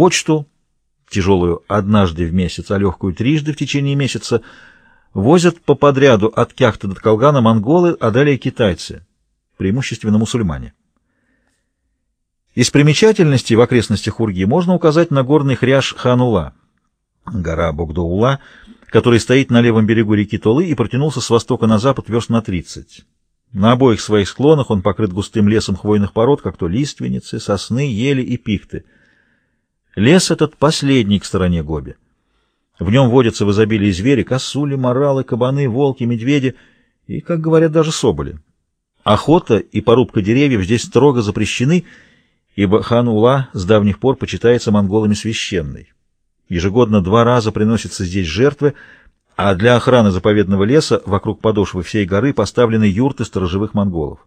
почту, тяжелую однажды в месяц, а легкую трижды в течение месяца, возят по подряду от Кяхты до Колгана монголы, а далее китайцы, преимущественно мусульмане. Из примечательностей в окрестностях Урги можно указать на горный хряж Ханула, гора Богдоула, который стоит на левом берегу реки Толы и протянулся с востока на запад верст на 30. На обоих своих склонах он покрыт густым лесом хвойных пород, как то лиственницы, сосны, ели и пихты. Лес этот последний к стороне Гоби. В нем водятся в изобилии звери, косули, моралы, кабаны, волки, медведи и, как говорят, даже соболи. Охота и порубка деревьев здесь строго запрещены, ибо хан Ула с давних пор почитается монголами священной. Ежегодно два раза приносятся здесь жертвы, а для охраны заповедного леса вокруг подошвы всей горы поставлены юрты сторожевых монголов.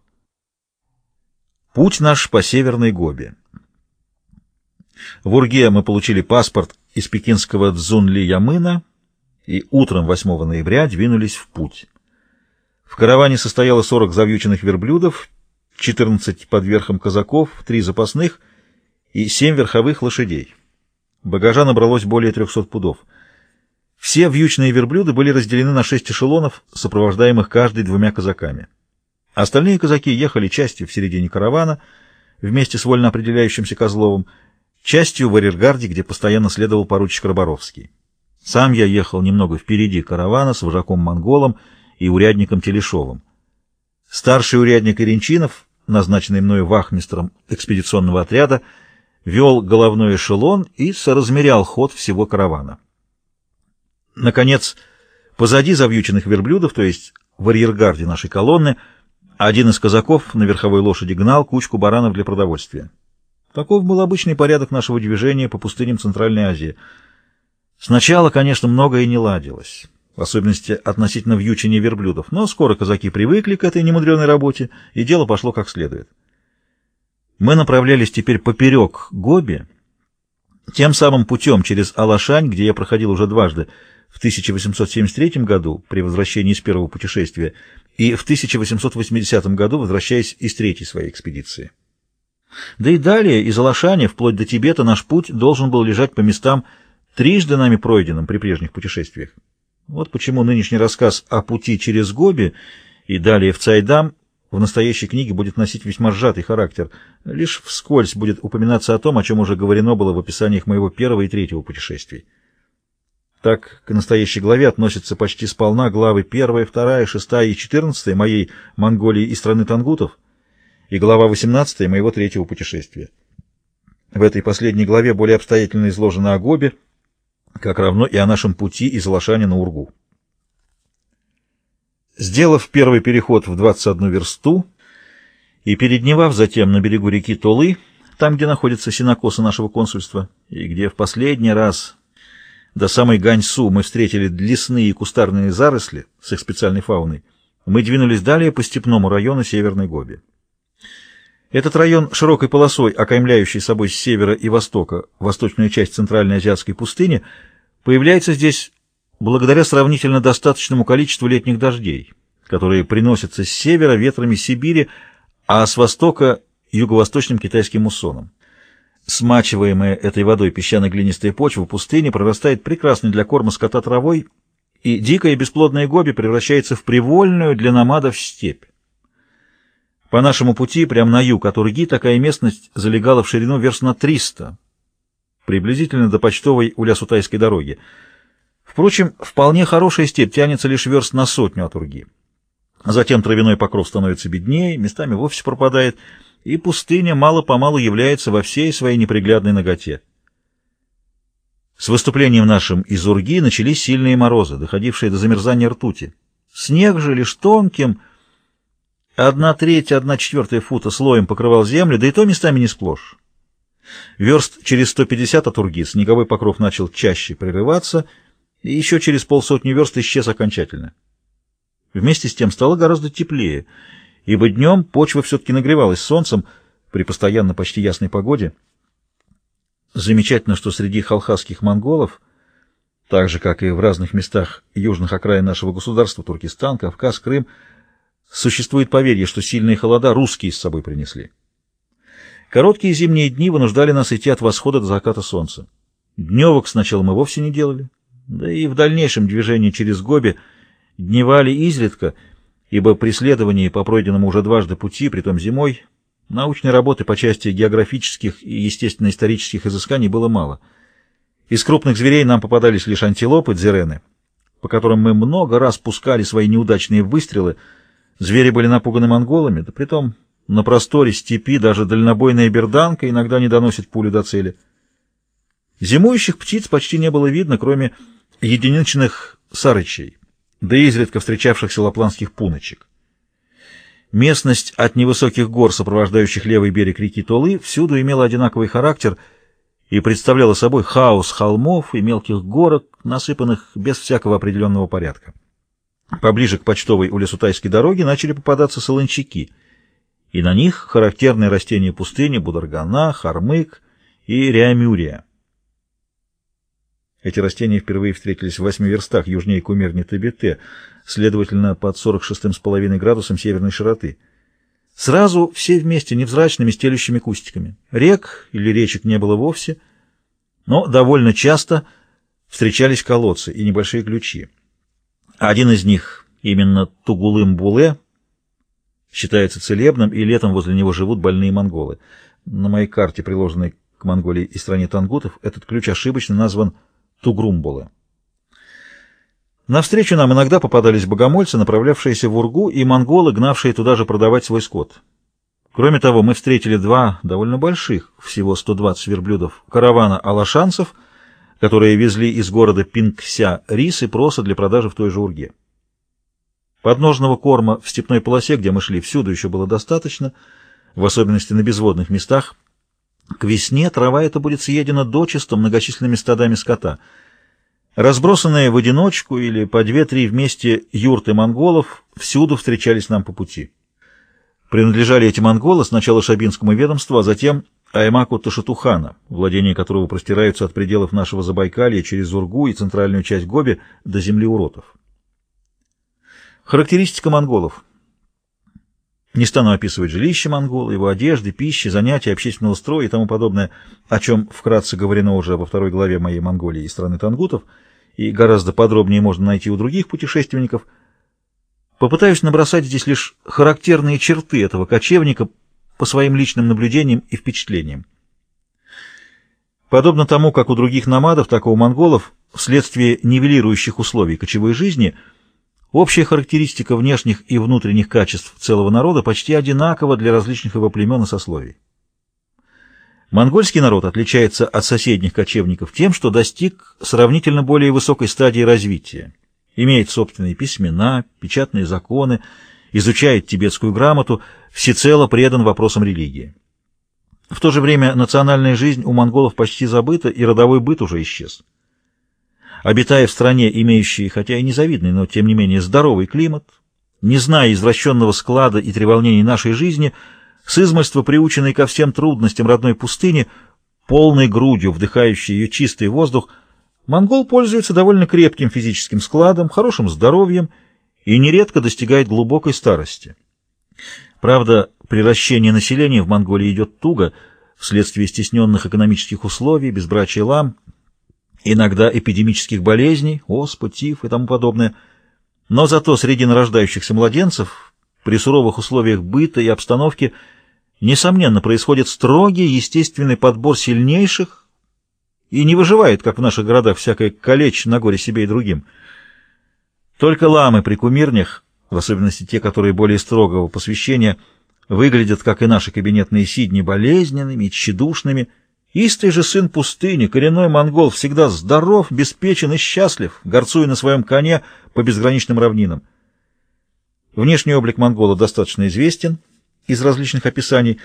Путь наш по Северной Гобе. В Урге мы получили паспорт из пекинского Цзунли-Ямына и утром 8 ноября двинулись в путь. В караване состояло 40 завьюченных верблюдов, 14 под верхом казаков, 3 запасных и 7 верховых лошадей. Багажа набралось более 300 пудов. Все вьючные верблюды были разделены на шесть эшелонов, сопровождаемых каждый двумя казаками. Остальные казаки ехали частью в середине каравана, вместе с вольно определяющимся Козловым, частью в арьергарде, где постоянно следовал поручик Роборовский. Сам я ехал немного впереди каравана с вожаком-монголом и урядником Телешовым. Старший урядник Иринчинов, назначенный мною вахмистром экспедиционного отряда, вел головной эшелон и соразмерял ход всего каравана. Наконец, позади завьюченных верблюдов, то есть в арьергарде нашей колонны, один из казаков на верховой лошади гнал кучку баранов для продовольствия. Таков был обычный порядок нашего движения по пустыням Центральной Азии. Сначала, конечно, многое не ладилось, в особенности относительно вьючения верблюдов, но скоро казаки привыкли к этой немудреной работе, и дело пошло как следует. Мы направлялись теперь поперек Гоби, тем самым путем через Алашань, где я проходил уже дважды, в 1873 году при возвращении из первого путешествия и в 1880 году, возвращаясь из третьей своей экспедиции. Да и далее, из Алашани, вплоть до Тибета, наш путь должен был лежать по местам, трижды нами пройденным при прежних путешествиях. Вот почему нынешний рассказ о пути через Гоби и далее в Цайдам в настоящей книге будет носить весьма сжатый характер, лишь вскользь будет упоминаться о том, о чем уже говорено было в описаниях моего первого и третьего путешествий. Так к настоящей главе относятся почти сполна главы 1, 2, 6 и 14 моей Монголии и страны тангутов и глава 18 моего третьего путешествия. В этой последней главе более обстоятельно изложено о Гобе, как равно и о нашем пути из Лошани на Ургу. Сделав первый переход в 21 версту и передневав затем на берегу реки Толы, там, где находятся синокосы нашего консульства, и где в последний раз до самой Ганьсу мы встретили лесные и кустарные заросли с их специальной фауной, мы двинулись далее по степному району Северной Гоби. Этот район, широкой полосой, окаймляющий собой с севера и востока восточную часть Центральной Азиатской пустыни, появляется здесь благодаря сравнительно достаточному количеству летних дождей, которые приносятся с севера ветрами Сибири, а с востока — юго-восточным китайским муссоном. Смачиваемая этой водой песчано-глинистая почва пустыни прорастает прекрасной для корма скота травой, и дикая бесплодная гоби превращается в привольную для намадов степь. По нашему пути, прямо на юг от Урги, такая местность залегала в ширину верст на 300, приблизительно до почтовой Улясутайской дороги. Впрочем, вполне хорошая степь тянется лишь верст на сотню от Урги. Затем травяной покров становится беднее, местами вовсе пропадает, и пустыня мало-помалу является во всей своей неприглядной ноготе. С выступлением нашим из Урги начались сильные морозы, доходившие до замерзания ртути. Снег же лишь тонким, одна треть, одна четвертая фута слоем покрывал землю, да и то местами не сплошь. Верст через 150 от Урги снеговой покров начал чаще прерываться, и еще через полсотни верст исчез окончательно. Вместе с тем стало гораздо теплее — ибо днем почва все-таки нагревалась солнцем при постоянно почти ясной погоде. Замечательно, что среди халхасских монголов, так же, как и в разных местах южных окраин нашего государства, Туркестан, Кавказ, Крым, существует поверье, что сильные холода русские с собой принесли. Короткие зимние дни вынуждали нас идти от восхода до заката солнца. Дневок сначала мы вовсе не делали, да и в дальнейшем движении через Гоби дневали изредка, ибо при следовании по пройденному уже дважды пути, притом зимой, научной работы по части географических и естественно-исторических изысканий было мало. Из крупных зверей нам попадались лишь антилопы, дзерены, по которым мы много раз пускали свои неудачные выстрелы. Звери были напуганы монголами, да притом на просторе степи даже дальнобойная берданка иногда не доносит пулю до цели. Зимующих птиц почти не было видно, кроме единичных сарычей, да изредка встречавшихся лапландских пуночек. Местность от невысоких гор, сопровождающих левый берег реки Толы, всюду имела одинаковый характер и представляла собой хаос холмов и мелких горок, насыпанных без всякого определенного порядка. Поближе к почтовой улесутайской дороге начали попадаться солончаки, и на них характерные растения пустыни бударгана, хармык и реамюрия. Эти растения впервые встретились в восьми верстах южнее кумирни Табите, следовательно, под 46,5 градусом северной широты. Сразу все вместе невзрачными стелющими кустиками. Рек или речек не было вовсе, но довольно часто встречались колодцы и небольшие ключи. Один из них, именно Тугулым-Буле, считается целебным, и летом возле него живут больные монголы. На моей карте, приложенной к Монголии и стране тангутов, этот ключ ошибочно назван Тугрумбулы. Навстречу нам иногда попадались богомольцы, направлявшиеся в Ургу, и монголы, гнавшие туда же продавать свой скот. Кроме того, мы встретили два довольно больших, всего 120 верблюдов, каравана алашанцев, которые везли из города Пингся рис и проса для продажи в той же Урге. Подножного корма в степной полосе, где мы шли, всюду еще было достаточно, в особенности на безводных местах, к весне трава эта будет съедена дочисто многочисленными стадами скота. Разбросанные в одиночку или по две-три вместе юрты монголов всюду встречались нам по пути. Принадлежали эти монголы сначала Шабинскому ведомству, а затем Аймаку Ташатухана, владения которого простираются от пределов нашего Забайкалья через Ургу и центральную часть Гоби до земли уротов. Характеристика монголов – не стану описывать жилище монгола, его одежды, пищи, занятия, общественного строя и тому подобное, о чем вкратце говорено уже во второй главе моей Монголии и страны тангутов, и гораздо подробнее можно найти у других путешественников. Попытаюсь набросать здесь лишь характерные черты этого кочевника по своим личным наблюдениям и впечатлениям. Подобно тому, как у других намадов, так и у монголов, вследствие нивелирующих условий кочевой жизни – Общая характеристика внешних и внутренних качеств целого народа почти одинакова для различных его племен и сословий. Монгольский народ отличается от соседних кочевников тем, что достиг сравнительно более высокой стадии развития, имеет собственные письмена, печатные законы, изучает тибетскую грамоту, всецело предан вопросам религии. В то же время национальная жизнь у монголов почти забыта, и родовой быт уже исчез. Обитая в стране, имеющей, хотя и незавидный, но тем не менее здоровый климат, не зная извращенного склада и треволнений нашей жизни, с измольства приученной ко всем трудностям родной пустыни, полной грудью вдыхающей ее чистый воздух, монгол пользуется довольно крепким физическим складом, хорошим здоровьем и нередко достигает глубокой старости. Правда, приращение населения в Монголии идет туго, вследствие стесненных экономических условий, безбрачия лам, иногда эпидемических болезней, оспа, тиф и тому подобное. Но зато среди нарождающихся младенцев при суровых условиях быта и обстановки несомненно происходит строгий естественный подбор сильнейших и не выживает, как в наших городах, всякое калечь на горе себе и другим. Только ламы при кумирнях, в особенности те, которые более строгого посвящения, выглядят, как и наши кабинетные сидни, болезненными, тщедушными, Истый же сын пустыни, коренной монгол, всегда здоров, беспечен и счастлив, горцуя на своем коне по безграничным равнинам. Внешний облик монгола достаточно известен из различных описаний.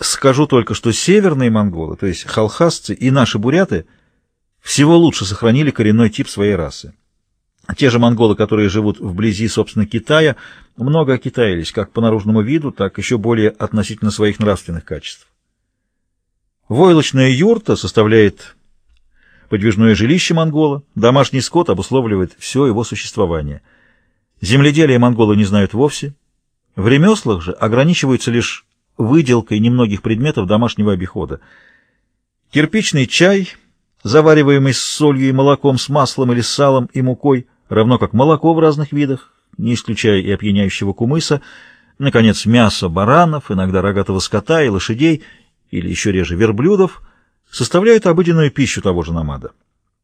Скажу только, что северные монголы, то есть халхасцы и наши буряты, всего лучше сохранили коренной тип своей расы. Те же монголы, которые живут вблизи, собственно, Китая, много окитаились как по наружному виду, так еще более относительно своих нравственных качеств. Войлочная юрта составляет подвижное жилище монгола, домашний скот обусловливает все его существование. Земледелие монголы не знают вовсе, в ремеслах же ограничиваются лишь выделкой немногих предметов домашнего обихода. Кирпичный чай, завариваемый с солью и молоком, с маслом или салом и мукой, равно как молоко в разных видах, не исключая и опьяняющего кумыса, наконец, мясо баранов, иногда рогатого скота и лошадей, или еще реже верблюдов, составляют обыденную пищу того же намада.